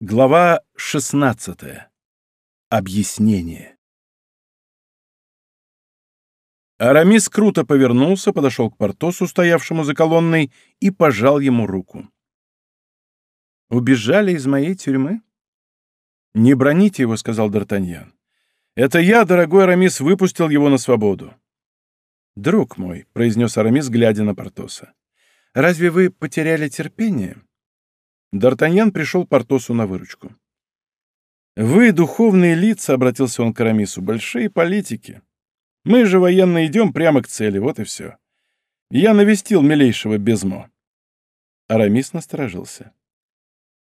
Глава 16. Объяснение. Арамис круто повернулся, подошел к Портосу, стоявшему за колонной, и пожал ему руку. «Убежали из моей тюрьмы?» «Не броните его», — сказал Д'Артаньян. «Это я, дорогой Арамис, выпустил его на свободу». «Друг мой», — произнес Арамис, глядя на Портоса, — «разве вы потеряли терпение?» Д'Артаньян пришел Портосу на выручку. «Вы, духовные лица», — обратился он к Арамису, — «большие политики. Мы же, военно, идем прямо к цели, вот и все. Я навестил милейшего Безмо». Арамис насторожился.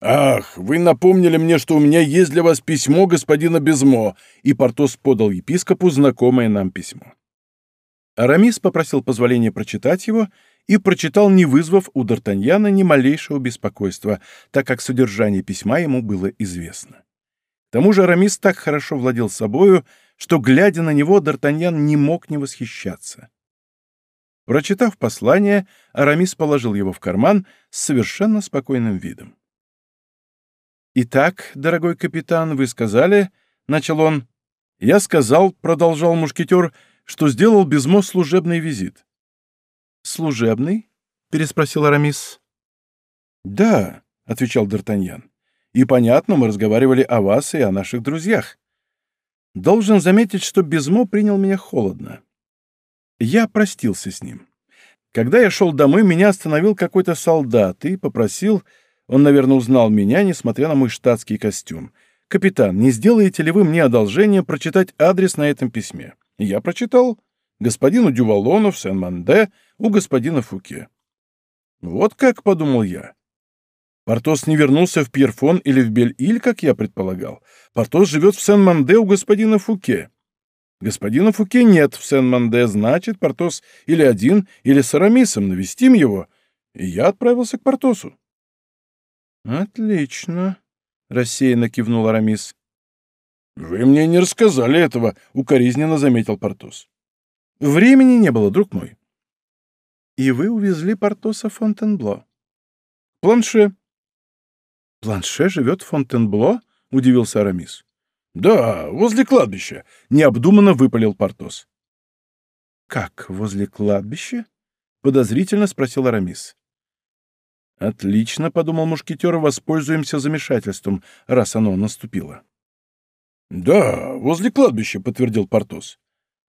«Ах, вы напомнили мне, что у меня есть для вас письмо господина Безмо», и Портос подал епископу знакомое нам письмо. Арамис попросил позволения прочитать его и прочитал, не вызвав у Д'Артаньяна ни малейшего беспокойства, так как содержание письма ему было известно. К тому же Арамис так хорошо владел собою, что, глядя на него, Д'Артаньян не мог не восхищаться. Прочитав послание, Арамис положил его в карман с совершенно спокойным видом. «Итак, дорогой капитан, вы сказали...» — начал он. «Я сказал», — продолжал мушкетер, — «что сделал Безмо служебный визит. «Служебный?» — переспросил Арамис. «Да», — отвечал Д'Артаньян. «И понятно, мы разговаривали о вас и о наших друзьях. Должен заметить, что Безмо принял меня холодно. Я простился с ним. Когда я шел домой, меня остановил какой-то солдат и попросил, он, наверное, узнал меня, несмотря на мой штатский костюм. «Капитан, не сделаете ли вы мне одолжение прочитать адрес на этом письме?» Я прочитал господину Дювалону в Сен-Манде, у господина Фуке. Вот как, — подумал я. Портос не вернулся в Пьерфон или в Бель-Иль, как я предполагал. Портос живет в Сен-Манде у господина Фуке. Господина Фуке нет в Сен-Манде, значит, Портос или один, или с Арамисом, навестим его. И я отправился к Портосу. «Отлично», — рассеянно кивнул Арамис. «Вы мне не рассказали этого», — укоризненно заметил Портос. Времени не было, друг мой. И вы увезли Портоса в Фонтенбло. Планше. Планше живет в Фонтенбло? Удивился Арамис. Да, возле кладбища. Необдуманно выпалил Портос. Как, возле кладбища? Подозрительно спросил Арамис. «Отлично», — подумал мушкетер, — «воспользуемся замешательством, раз оно наступило». «Да, возле кладбища», — подтвердил Портос.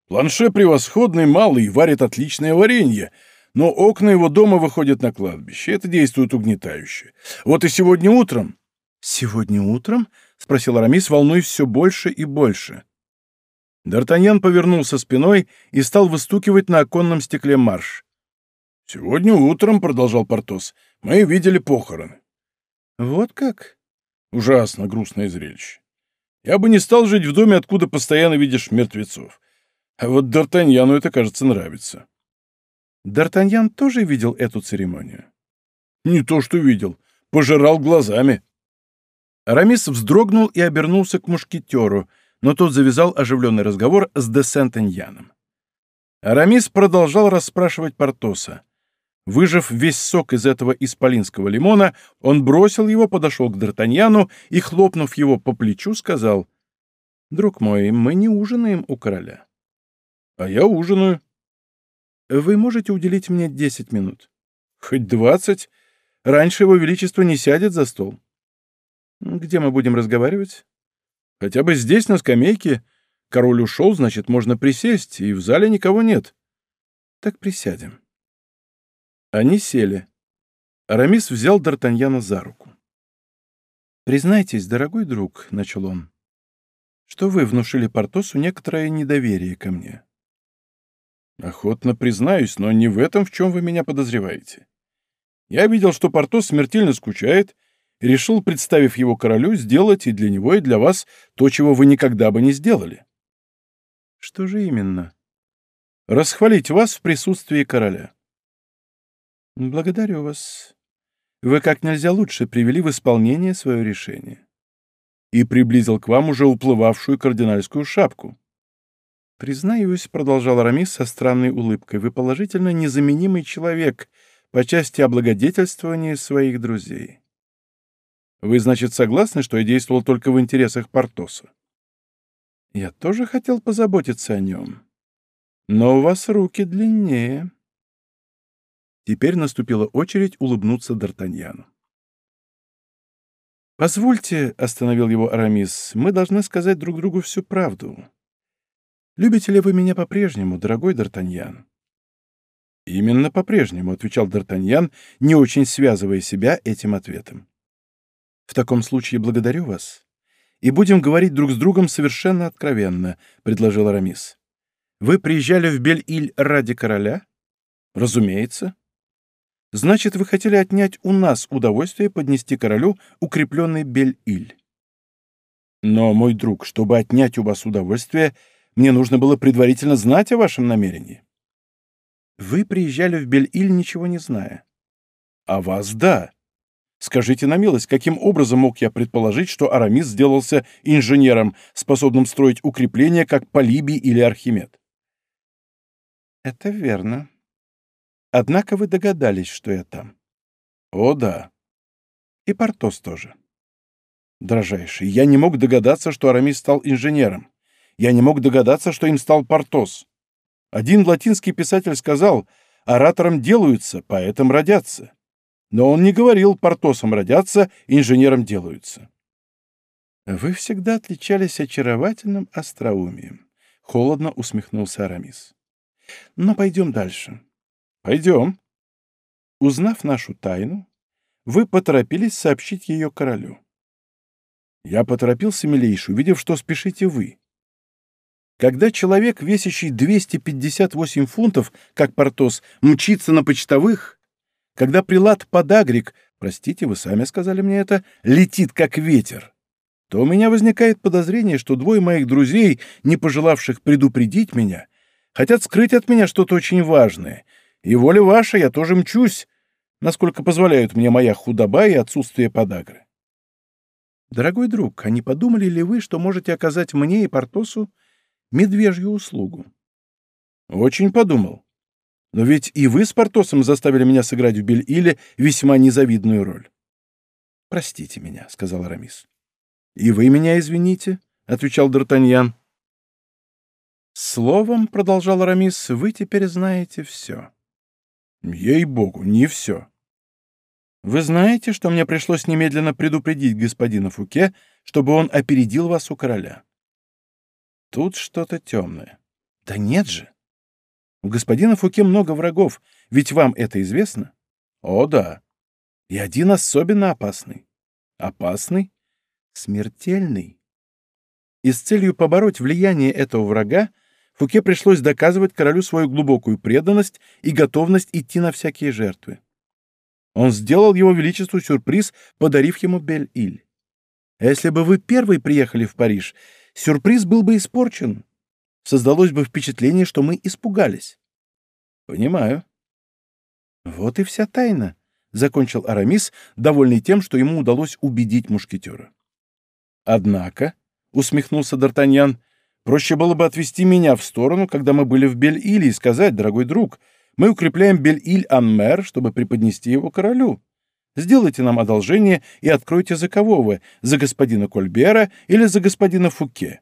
Планше превосходный, малый, варит отличное варенье, но окна его дома выходят на кладбище. Это действует угнетающе. Вот и сегодня утром... — Сегодня утром? — спросил Арамис, волнуясь все больше и больше. Д'Артаньян повернулся спиной и стал выстукивать на оконном стекле марш. «Сегодня утром», — продолжал Портос, — «мы видели похороны». «Вот как?» «Ужасно грустное зрелище. Я бы не стал жить в доме, откуда постоянно видишь мертвецов. А вот Д'Артаньяну это, кажется, нравится. Д'Артаньян тоже видел эту церемонию? Не то что видел, пожирал глазами. Арамис вздрогнул и обернулся к мушкетеру, но тот завязал оживленный разговор с де Сентеньяном. Арамис продолжал расспрашивать Портоса. Выжав весь сок из этого исполинского лимона, он бросил его, подошел к Д'Артаньяну и, хлопнув его по плечу, сказал, «Друг мой, мы не ужинаем у короля. А я ужинаю. Вы можете уделить мне десять минут? Хоть двадцать. Раньше его величество не сядет за стол. Где мы будем разговаривать? Хотя бы здесь, на скамейке. Король ушел, значит, можно присесть, и в зале никого нет. Так присядем. Они сели. Арамис взял Д'Артаньяна за руку. «Признайтесь, дорогой друг», — начал он, — «что вы внушили Портосу некоторое недоверие ко мне. Охотно признаюсь, но не в этом, в чем вы меня подозреваете. Я видел, что Портос смертельно скучает, и решил, представив его королю, сделать и для него, и для вас то, чего вы никогда бы не сделали. Что же именно? Расхвалить вас в присутствии короля. Благодарю вас. Вы как нельзя лучше привели в исполнение свое решение. И приблизил к вам уже уплывавшую кардинальскую шапку. «Признаюсь», — продолжал Арамис со странной улыбкой, — «вы положительно незаменимый человек по части облагодетельствования своих друзей». Вы, значит, согласны, что я действовал только в интересах Портоса? Я тоже хотел позаботиться о нем. Но у вас руки длиннее. Теперь наступила очередь улыбнуться Д'Артаньяну. «Позвольте», — остановил его Арамис, — «мы должны сказать друг другу всю правду. Любите ли вы меня по-прежнему, дорогой Д'Артаньян?» «Именно по-прежнему», — отвечал Д'Артаньян, не очень связывая себя этим ответом. «В таком случае благодарю вас, и будем говорить друг с другом совершенно откровенно», — предложил Арамис. «Вы приезжали в Бель-Иль ради короля?» «Разумеется. Значит, вы хотели отнять у нас удовольствие поднести королю укрепленный Бель-Иль. Но, мой друг, чтобы отнять у вас удовольствие, мне нужно было предварительно знать о вашем намерении. Вы приезжали в Бель-Иль, ничего не зная. А вас — да. Скажите на милость, каким образом мог я предположить, что Арамис сделался инженером, способным строить укрепления, как Полибий или Архимед? Это верно, Однако вы догадались, что я там. О, да. И Портос тоже. Дрожайший, я не мог догадаться, что Арамис стал инженером. Я не мог догадаться, что им стал Портос. Один латинский писатель сказал, оратором делаются, поэтом родятся. Но он не говорил, Портосом родятся, инженером делаются. Вы всегда отличались очаровательным остроумием. Холодно усмехнулся Арамис. Но пойдем дальше. Пойдем. Узнав нашу тайну, вы поторопились сообщить ее королю. Я поторопился, милейший, увидев, что спешите вы. Когда человек, весящий 258 фунтов, как Портос, мчится на почтовых, когда прилад подагрик, простите, вы сами сказали мне это, летит как ветер, то у меня возникает подозрение, что двое моих друзей, не пожелавших предупредить меня, хотят скрыть от меня что-то очень важное — и воля ваша, я тоже мчусь, насколько позволяют мне моя худоба и отсутствие подагры. Дорогой друг, а не подумали ли вы, что можете оказать мне и Портосу медвежью услугу? Очень подумал. Но ведь и вы с Портосом заставили меня сыграть в Бель-Иле весьма незавидную роль. Простите меня, — сказал Арамис. И вы меня извините, — отвечал Д'Артаньян. Словом, — продолжал Арамис, — вы теперь знаете все. Ей-богу, не все. Вы знаете, что мне пришлось немедленно предупредить господина Фуке, чтобы он опередил вас у короля? Тут что-то темное. Да нет же. У господина Фуке много врагов, ведь вам это известно? О, да. И один особенно опасный. Опасный? Смертельный. И с целью побороть влияние этого врага Фуке пришлось доказывать королю свою глубокую преданность и готовность идти на всякие жертвы. Он сделал его величеству сюрприз, подарив ему Бель-Иль. А если бы вы первый приехали в Париж, сюрприз был бы испорчен. Создалось бы впечатление, что мы испугались. Понимаю. Вот и вся тайна, — закончил Арамис, довольный тем, что ему удалось убедить мушкетера. Однако, — усмехнулся Д'Артаньян, Проще было бы отвести меня в сторону, когда мы были в Бель-Иле, и сказать, дорогой друг, мы укрепляем Бель-Иль-Анмер, чтобы преподнести его королю. Сделайте нам одолжение и откройте за кого вы, за господина Кольбера или за господина Фуке.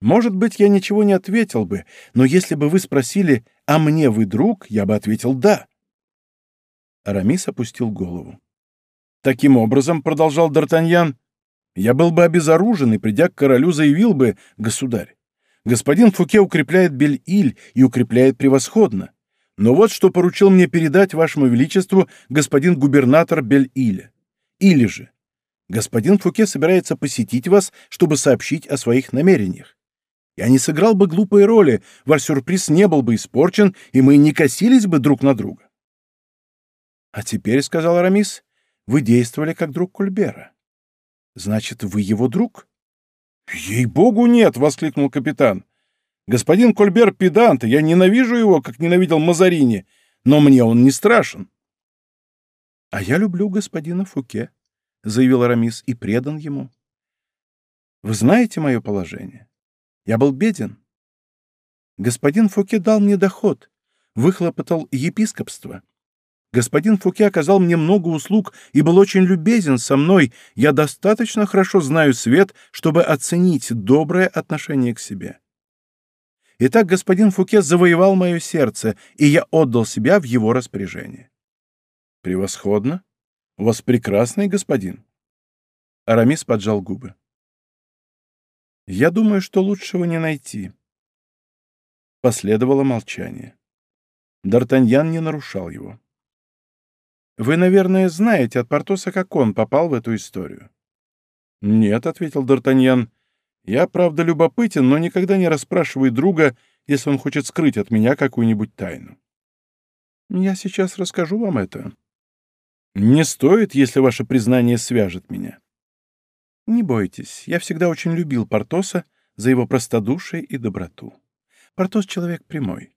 Может быть, я ничего не ответил бы, но если бы вы спросили, а мне вы друг, я бы ответил «да». Арамис опустил голову. Таким образом, — продолжал Д'Артаньян, я был бы обезоружен и, придя к королю, заявил бы, государь, господин Фуке укрепляет Бель-Иль и укрепляет превосходно. Но вот что поручил мне передать вашему величеству господин губернатор Бель-Иля. Или же, господин Фуке собирается посетить вас, чтобы сообщить о своих намерениях. Я не сыграл бы глупой роли, ваш сюрприз не был бы испорчен, и мы не косились бы друг на друга. — А теперь, — сказал Арамис, — вы действовали как друг Кульбера. Значит, вы его друг? Ей-богу, нет! воскликнул капитан. Господин Кольбер педант, я ненавижу его, как ненавидел Мазарини, но мне он не страшен. А я люблю господина Фуке, заявил Арамис и предан ему. Вы знаете мое положение? Я был беден. Господин Фуке дал мне доход, выхлопотал епископство. Господин Фуке оказал мне много услуг и был очень любезен со мной. Я достаточно хорошо знаю свет, чтобы оценить доброе отношение к себе. Итак, господин Фуке завоевал мое сердце, и я отдал себя в его распоряжение. Превосходно. У вас прекрасный господин. Арамис поджал губы. Я думаю, что лучшего не найти. Последовало молчание. Д'Артаньян не нарушал его. «Вы, наверное, знаете от Портоса, как он попал в эту историю?» «Нет», — ответил Д'Артаньян. «Я, правда, любопытен, но никогда не расспрашиваю друга, если он хочет скрыть от меня какую-нибудь тайну». «Я сейчас расскажу вам это». «Не стоит, если ваше признание свяжет меня». «Не бойтесь, я всегда очень любил Портоса за его простодушие и доброту. Портос — человек прямой.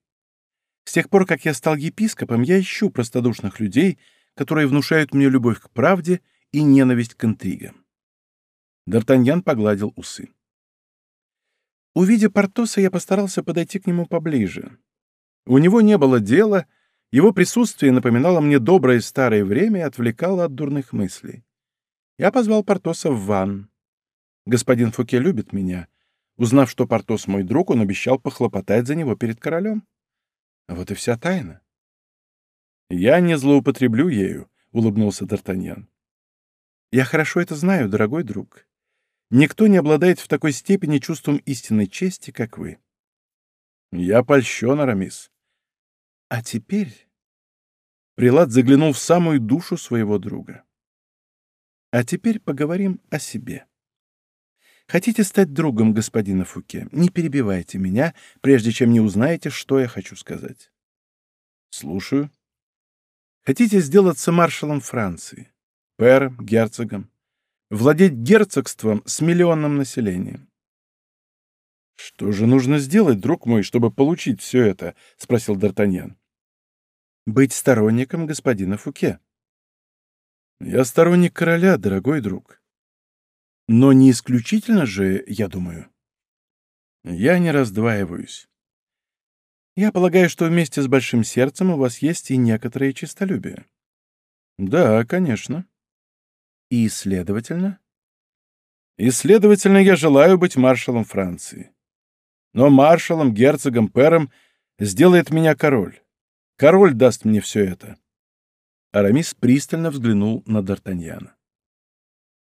С тех пор, как я стал епископом, я ищу простодушных людей, которые внушают мне любовь к правде и ненависть к интригам. Д'Артаньян погладил усы. Увидя Портоса, я постарался подойти к нему поближе. У него не было дела, его присутствие напоминало мне доброе старое время и отвлекало от дурных мыслей. Я позвал Портоса в ванн. Господин Фуке любит меня. Узнав, что Портос мой друг, он обещал похлопотать за него перед королем. Вот и вся тайна. «Я не злоупотреблю ею», — улыбнулся Д'Артаньян. «Я хорошо это знаю, дорогой друг. Никто не обладает в такой степени чувством истинной чести, как вы». «Я польщен, Арамис». «А теперь...» Прилад заглянул в самую душу своего друга. «А теперь поговорим о себе». Хотите стать другом господина Фуке? Не перебивайте меня, прежде чем не узнаете, что я хочу сказать. Слушаю. Хотите сделаться маршалом Франции, пэром, герцогом, владеть герцогством с миллионным населением? «Что же нужно сделать, друг мой, чтобы получить все это?» — спросил Д'Артаньян. «Быть сторонником господина Фуке». «Я сторонник короля, дорогой друг. Но не исключительно же, я думаю». «Я не раздваиваюсь. Я полагаю, что вместе с большим сердцем у вас есть и некоторое честолюбие. Да, конечно. И, следовательно? И, следовательно, я желаю быть маршалом Франции. Но маршалом, герцогом, пером сделает меня король. Король даст мне все это. Арамис пристально взглянул на Д'Артаньяна.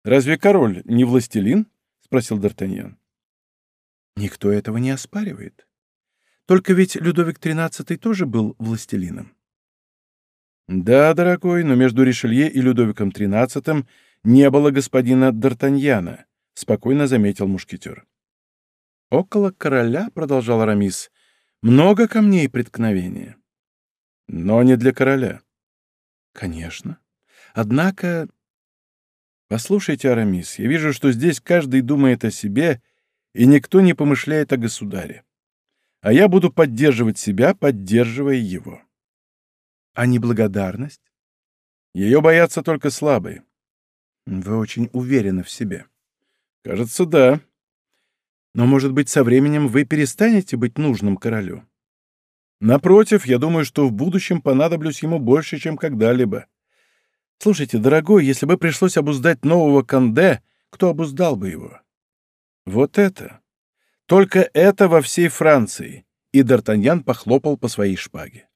«Разве король не властелин?» — спросил Д'Артаньян. «Никто этого не оспаривает. Только ведь Людовик XIII тоже был властелином. Да, дорогой, но между Ришелье и Людовиком XIII не было господина Д'Артаньяна, спокойно заметил мушкетер. Около короля, продолжал Арамис, много камней преткновения. Но не для короля. Конечно. Однако... Послушайте, Арамис, я вижу, что здесь каждый думает о себе, и никто не помышляет о государе а я буду поддерживать себя, поддерживая его. А неблагодарность? Ее боятся только слабые. Вы очень уверены в себе. Кажется, да. Но, может быть, со временем вы перестанете быть нужным королю? Напротив, я думаю, что в будущем понадоблюсь ему больше, чем когда-либо. Слушайте, дорогой, если бы пришлось обуздать нового Канде, кто обуздал бы его? Вот это. Только это во всей Франции. И Д'Артаньян похлопал по своей шпаге.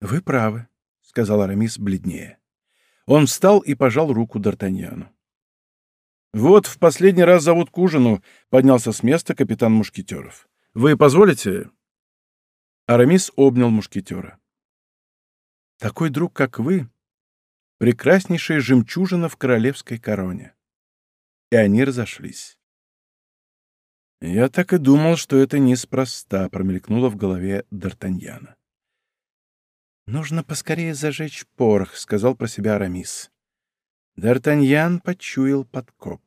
«Вы правы», — сказал Арамис бледнее. Он встал и пожал руку Д'Артаньяну. «Вот, в последний раз зовут к ужину», — поднялся с места капитан Мушкетеров. «Вы позволите?» Арамис обнял Мушкетера. «Такой друг, как вы, прекраснейшая жемчужина в королевской короне». И они разошлись. «Я так и думал, что это неспроста», — промелькнуло в голове Д'Артаньяна. «Нужно поскорее зажечь порох», — сказал про себя Арамис. Д'Артаньян почуял подкоп.